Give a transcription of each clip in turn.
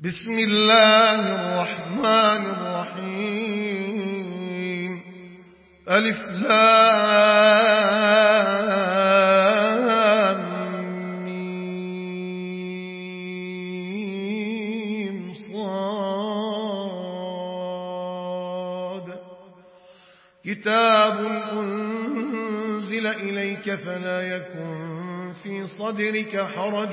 بسم الله الرحمن الرحيم. ألف لام صاد. كتاب أنزل إليك فلا يكن في صدرك حرج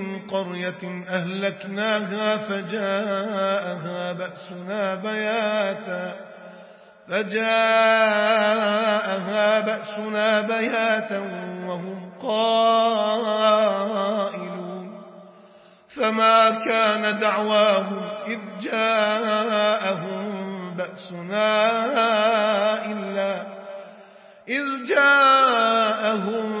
قرية أهلكناها فجاءها بأسنا بياتا فجاءها بأسنا بياتا وهم قائلون. فما كان دعواهم إذ جاءهم بأسنا إلا إذ جاءهم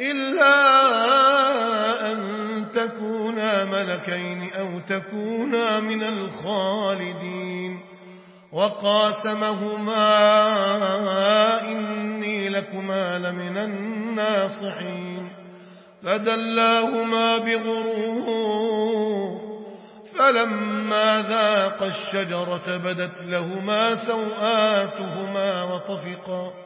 إلا أن تكونا ملكين أو تكونا من الخالدين. وقاسمهما إني لكما لمن الناصحين. فدلاهما بغرور فلما ذاق الشجرة بدت لهما سوآتهما وطفقا.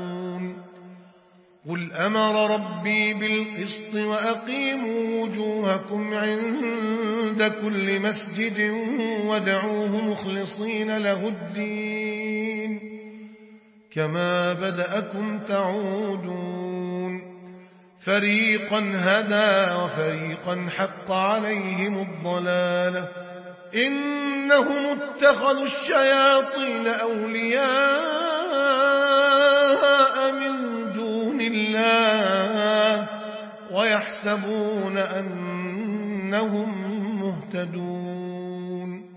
قل أمر ربي بالقسط وأقيموا وجوهكم عند كل مسجد ودعوه مخلصين له الدين كما بدأكم تعودون فريقا هدى وفريقا حق عليهم الضلالة إنهم اتخذوا الشياطين أولياء ويحسبون أنهم مهتدون.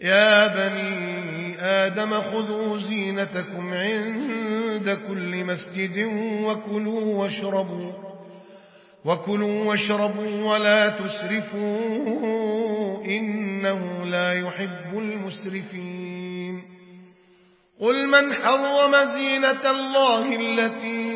يا بني آدم خذوا زينتكم عند كل مسجد وكلوا واشربوا وكلوا واشربوا ولا تسرفوا إنه لا يحب المسرفين. قل من حرم زينة الله التي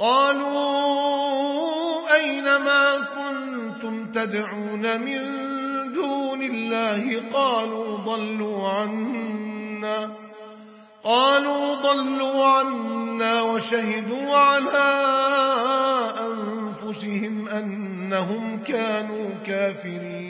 قالوا أين ما كنتم تدعون من دون الله قالوا ضلوا عنا قالوا ضلوا عنا وشهدوا على أنفسهم أنهم كانوا كافرين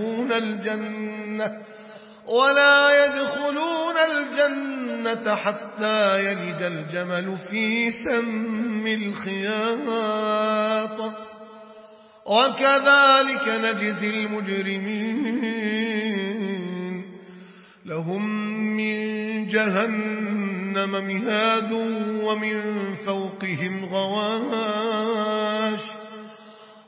الجنة ولا يدخلون الجنة حتى يلد الجمل في سم الخياط. وكذلك نجزي المجرمين. لهم من جهنم مهاد ومن فوقهم غواش.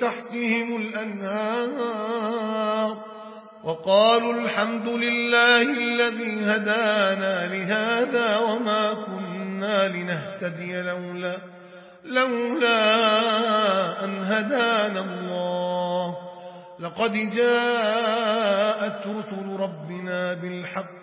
تحتهم الأنهار وقالوا الحمد لله الذي هدانا لهذا وما كنا لنهتدي لولا لولا أن هدانا الله. لقد جاءت رسل ربنا بالحق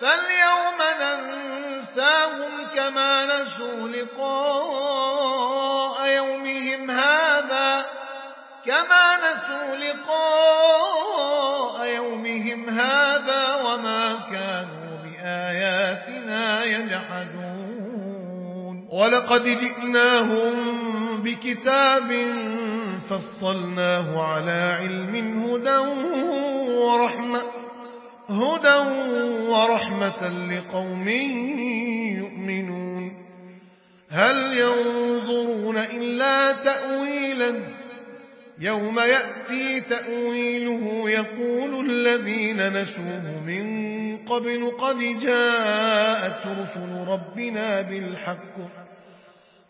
فاليوم ننساهم كما نسوا لقاء يومهم هذا كما نسوا لقاء يومهم هذا وما كانوا بآياتنا يجحدون. ولقد جئناهم بكتاب فصلناه على علم هدى ورحمة. هدى ورحمة لقوم يؤمنون. هل ينظرون إلا تأويلا؟ يوم يأتي تأويله يقول الذين نسوه من قبل قد جاءت رسل ربنا بالحق.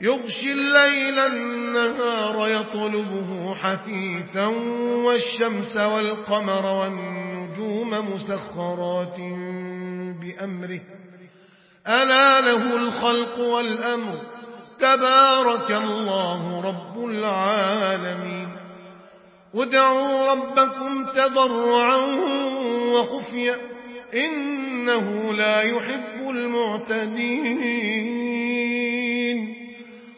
يغشي الليل النهار يطلبه حثيثا والشمس والقمر والنجوم مسخرات بأمره. ألا له الخلق والأمر. تبارك الله رب العالمين. ادعوا ربكم تضرعا وخفيا. إنه لا يحب المعتدين.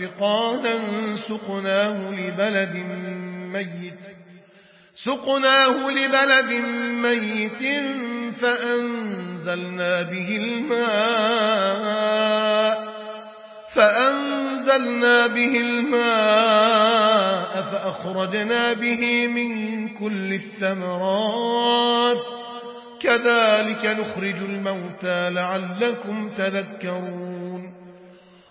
ثقالا سقناه لبلد ميت سقناه لبلد ميت فأنزلنا به الماء فأنزلنا به الماء فأخرجنا به من كل الثمرات كذلك نخرج الموتى لعلكم تذكرون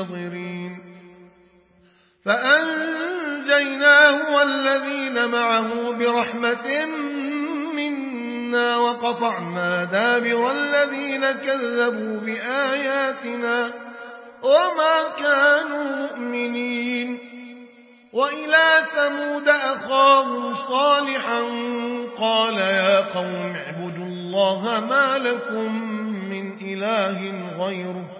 المنتظرين فأنجيناه والذين معه برحمة إنا وقطعنا دابر الذين كذبوا بآياتنا وما كانوا مؤمنين. وإلى ثمود أخاهم صالحا قال يا قوم اعبدوا الله ما لكم من إله غيره.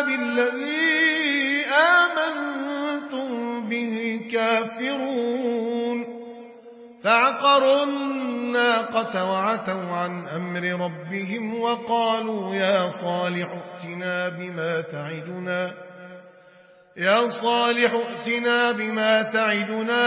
بالذي آمنتم به كافرون. فعقروا الناقة وعتوا عن أمر ربهم وقالوا يا صالح ائتنا بما تعدنا. يا صالح ائتنا بما تعدنا.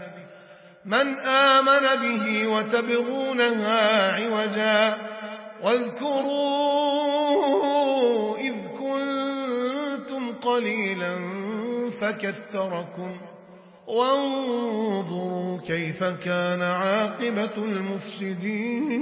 من آمن به وتبغونها عوجا واذكروا إذ كنتم قليلا فكثركم وانظروا كيف كان عاقبة المفسدين.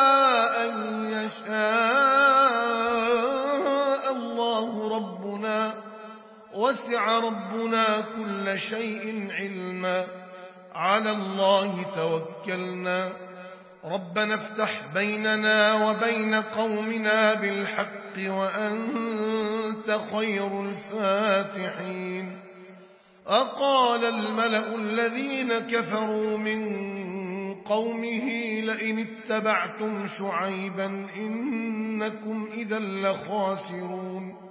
ربنا كل شيء علما. على الله توكلنا. ربنا افتح بيننا وبين قومنا بالحق وأنت خير الفاتحين. أقال الملأ الذين كفروا من قومه لئن اتبعتم شعيبا إنكم إذا لخاسرون.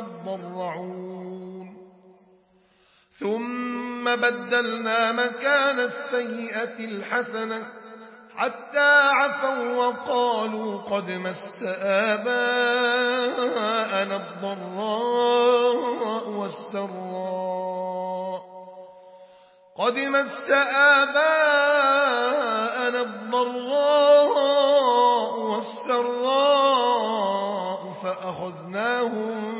يضرعون ثم بدلنا مكان السيئة الحسنة حتى عفوا وقالوا قد مس آباءنا الضراء والسراء. قد مس آباءنا الضراء والسراء فأخذناهم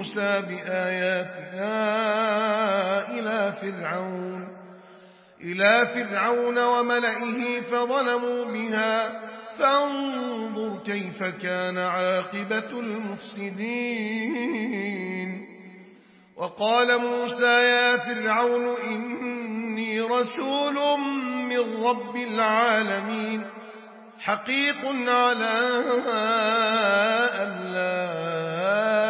موسى بآياتنا إلى فرعون إلى فرعون وملئه فظلموا بها. فانظر كيف كان عاقبة المفسدين. وقال موسى يا فرعون إني رسول من رب العالمين حقيق على أن لا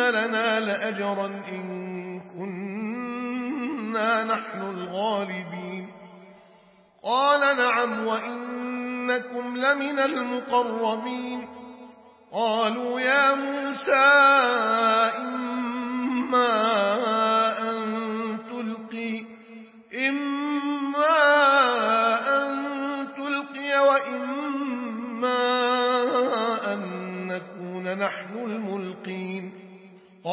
لنا لأجرا إن كنا نحن الغالبين قال نعم وإنكم لمن المقربين قالوا يا موسى إما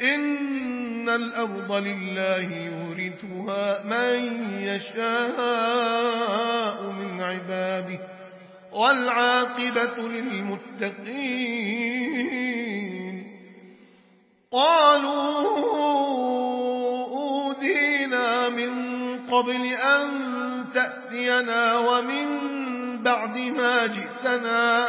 إن الأرض لله يورثها من يشاء من عباده والعاقبة للمتقين قالوا أودينا من قبل أن تأتينا ومن بعد ما جئتنا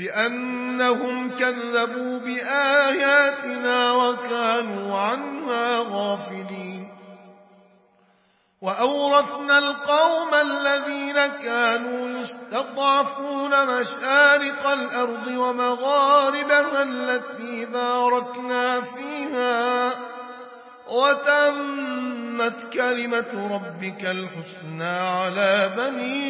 بأنهم كذبوا بآياتنا وكانوا عنها غافلين. وأورثنا القوم الذين كانوا يستضعفون مشارق الأرض ومغاربها التي باركنا فيها وتمت كلمة ربك الحسنى على بني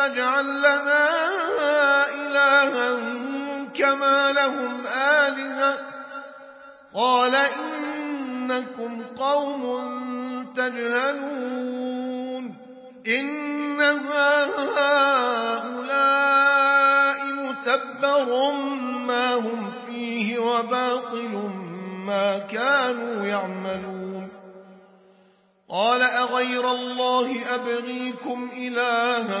اجعل لنا إلها كما لهم آلهة. قال إنكم قوم تجهلون. إن هؤلاء متبر ما هم فيه وباطل ما كانوا يعملون. قال أغير الله أبغيكم إلها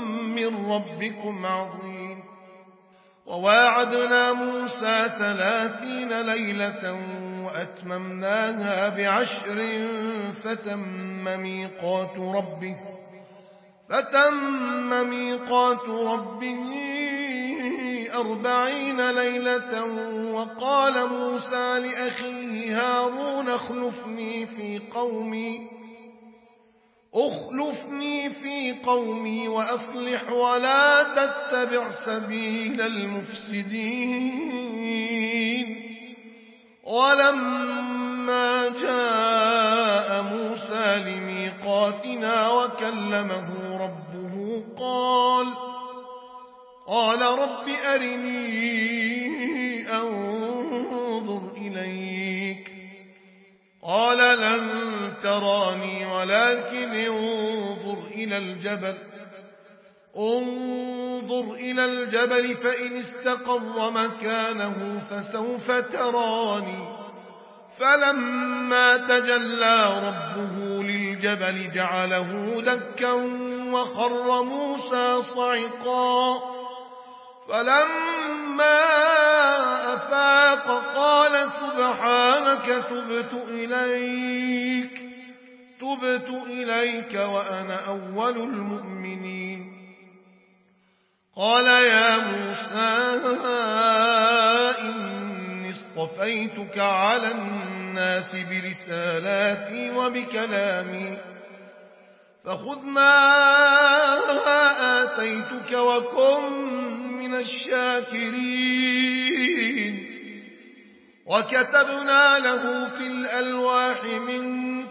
من ربكم عظيم. وواعدنا موسى ثلاثين ليلة وأتممناها بعشر فتم ميقات ربه فتم ميقات ربه أربعين ليلة. وقال موسى لأخيه هارون اخلفني في قومي أخلفني في قومي وأصلح ولا تتبع سبيل المفسدين. ولما جاء موسى لميقاتنا وكلمه ربه قال قال رب أرني أنظر إليك. قال لن تراني ولكن انظر إلى الجبل. انظر إلى الجبل فإن استقر مكانه فسوف تراني. فلما تجلى ربه للجبل جعله دكا وخر موسى صعقا. فلما أفاق قال سبحانك تبت إليك. تبت إليك وأنا أول المؤمنين. قال يا موسى إني اصطفيتك على الناس برسالاتي وبكلامي فخذ ما آتيتك وكن من الشاكرين. وكتبنا له في الألواح من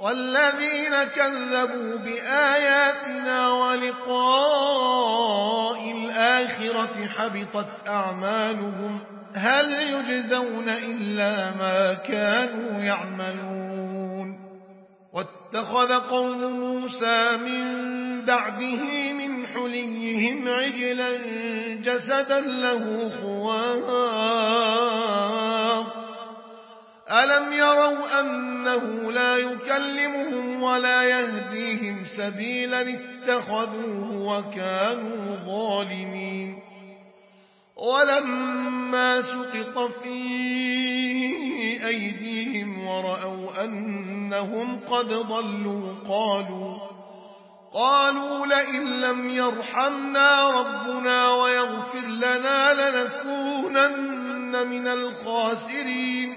والذين كذبوا بآياتنا ولقاء الآخرة حبطت أعمالهم هل يجزون إلا ما كانوا يعملون واتخذ قوم موسى من بعده من حليهم عجلا جسدا له خوار ألم يروا أنه لا يكلمهم ولا يهديهم سبيلا اتخذوه وكانوا ظالمين ولما سقط في أيديهم ورأوا أنهم قد ضلوا قالوا قالوا لئن لم يرحمنا ربنا ويغفر لنا لنكونن من الخاسرين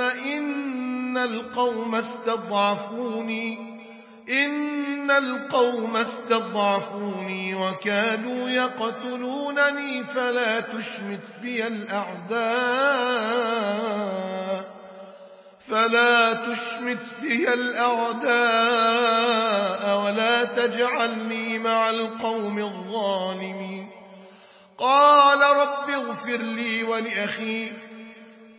إن القوم استضعفوني إن القوم استضعفوني وكانوا يقتلونني فلا تشمت بي الأعداء فلا تشمت بي الأعداء ولا تجعلني مع القوم الظالمين. قال رب اغفر لي ولأخي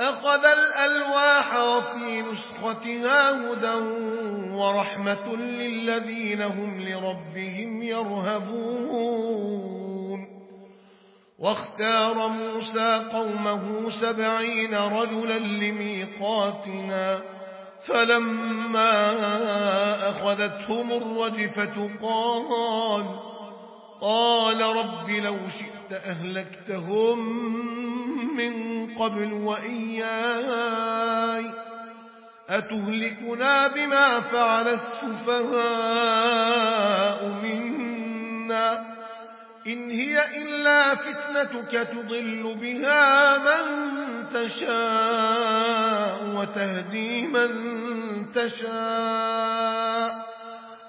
أخذ الألواح وفي نسختها هدى ورحمة للذين هم لربهم يرهبون. واختار موسى قومه سبعين رجلا لميقاتنا فلما أخذتهم الرجفة قال قال رب لو شئت أهلكتهم من قبل وإياي. أتهلكنا بما فعل السفهاء منا. إن هي إلا فتنتك تضل بها من تشاء وتهدي من تشاء.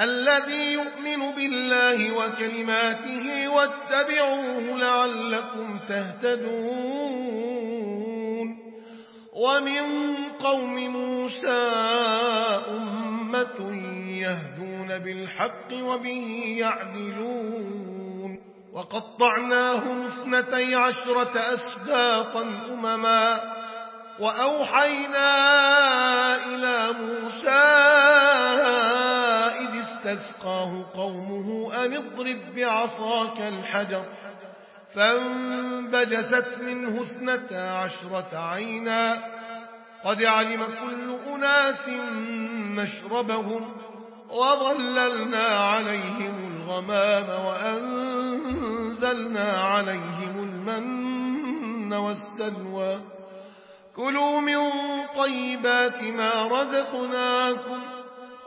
الذي يؤمن بالله وكلماته واتبعوه لعلكم تهتدون. ومن قوم موسى أمة يهدون بالحق وبه يعدلون. وقطعناهم اثنتي عشرة أسباطا أمما. وأوحينا إلى موسى إذ استسقاه قومه أن اضرب بعصاك الحجر فانبجست منه اثنتا عشرة عينا قد علم كل أناس مشربهم وظللنا عليهم الغمام وأنزلنا عليهم المن والسلوى كلوا من طيبات ما رزقناكم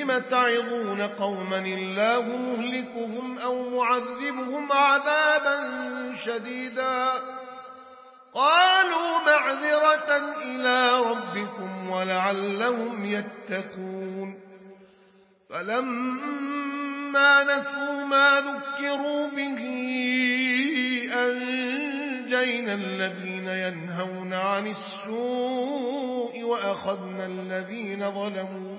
لم تعظون قوما الله مهلكهم أو معذبهم عذابا شديدا. قالوا معذرة إلى ربكم ولعلهم يتقون. فلما نسوا ما ذكروا به أنجينا الذين ينهون عن السوء وأخذنا الذين ظلموا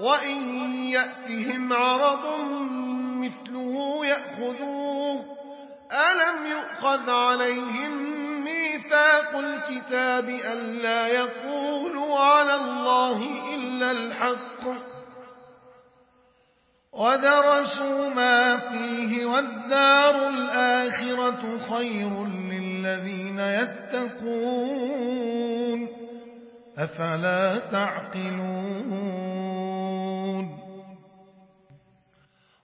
وإن يأتهم عرض مثله يأخذوه ألم يؤخذ عليهم ميثاق الكتاب ألا يقولوا على الله إلا الحق ودرسوا ما فيه والدار الآخرة خير للذين يتقون أفلا تعقلون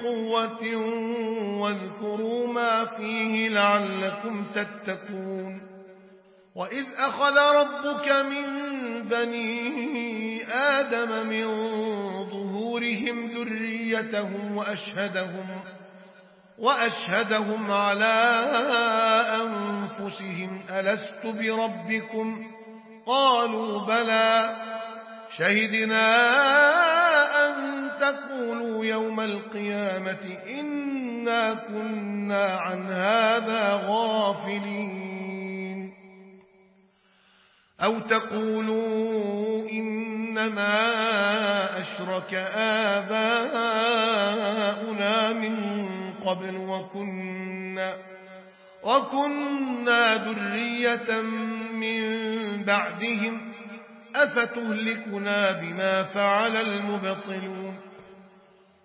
بقوة واذكروا ما فيه لعلكم تتقون. وإذ أخذ ربك من بني آدم من ظهورهم ذريتهم وأشهدهم وأشهدهم على أنفسهم ألست بربكم؟ قالوا بلى. شهدنا أن يوم القيامة إنا كنا عن هذا غافلين. أو تقولوا إنما أشرك آباؤنا من قبل وكنا وكنا ذرية من بعدهم أفتهلكنا بما فعل المبطلون.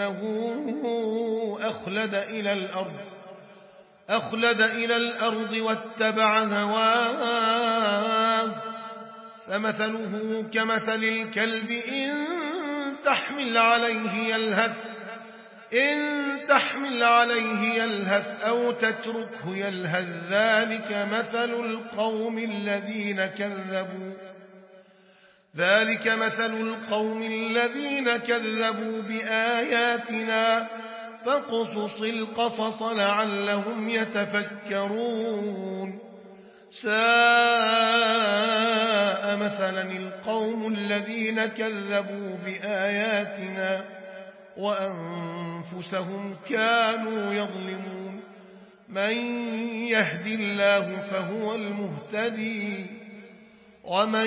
ولكنه أخلد إلى الأرض أخلد إلى الأرض واتبع هواه. فمثله كمثل الكلب إن تحمل عليه يلهث إن تحمل عليه يلهث أو تتركه يلهث. ذلك مثل القوم الذين كذبوا. ذلك مثل القوم الذين كذبوا بآياتنا فاقصص القصص لعلهم يتفكرون. ساء مثلا القوم الذين كذبوا بآياتنا وأنفسهم كانوا يظلمون. من يهدي الله فهو المهتدي ومن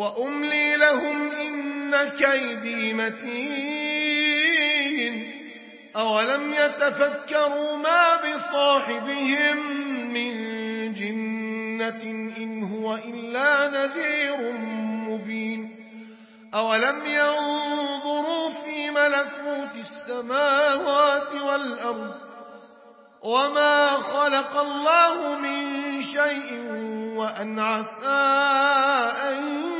وأملي لهم إن كيدي متين. أولم يتفكروا ما بصاحبهم من جنة إن هو إلا نذير مبين. أولم ينظروا في ملكوت السماوات والأرض وما خلق الله من شيء وأن عسى أن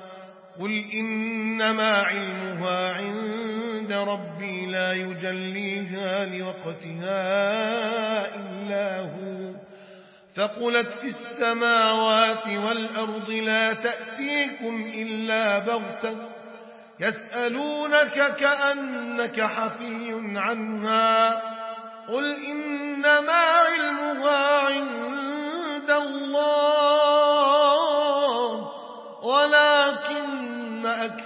قل إنما علمها عند ربي لا يجليها لوقتها إلا هو فقلت في السماوات والأرض لا تأتيكم إلا بغتة يسألونك كأنك حفي عنها قل إنما علمها عند الله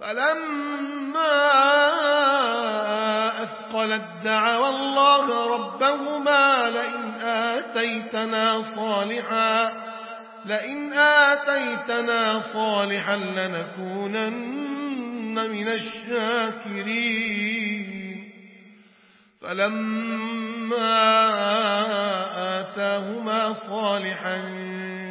فلما أثقلت دعوى الله ربهما لئن آتيتنا صالحا لئن آتيتنا صالحا لنكونن من الشاكرين. فلما آتاهما صالحا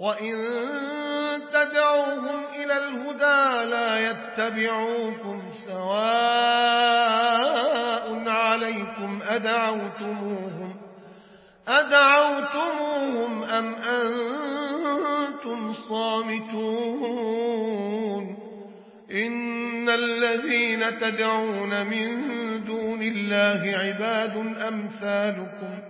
وإن تدعوهم إلى الهدى لا يتبعوكم سواء عليكم أدعوتموهم أدعوتموهم أم أنتم صامتون إن الذين تدعون من دون الله عباد أمثالكم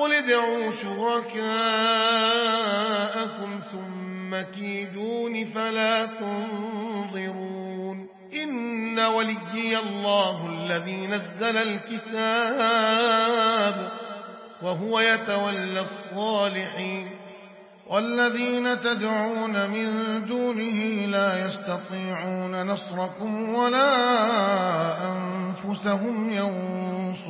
قل ادعوا شركاءكم ثم كيدون فلا تنظرون إن وليي الله الذي نزل الكتاب وهو يتولى الصالحين والذين تدعون من دونه لا يستطيعون نصركم ولا أنفسهم ينصرون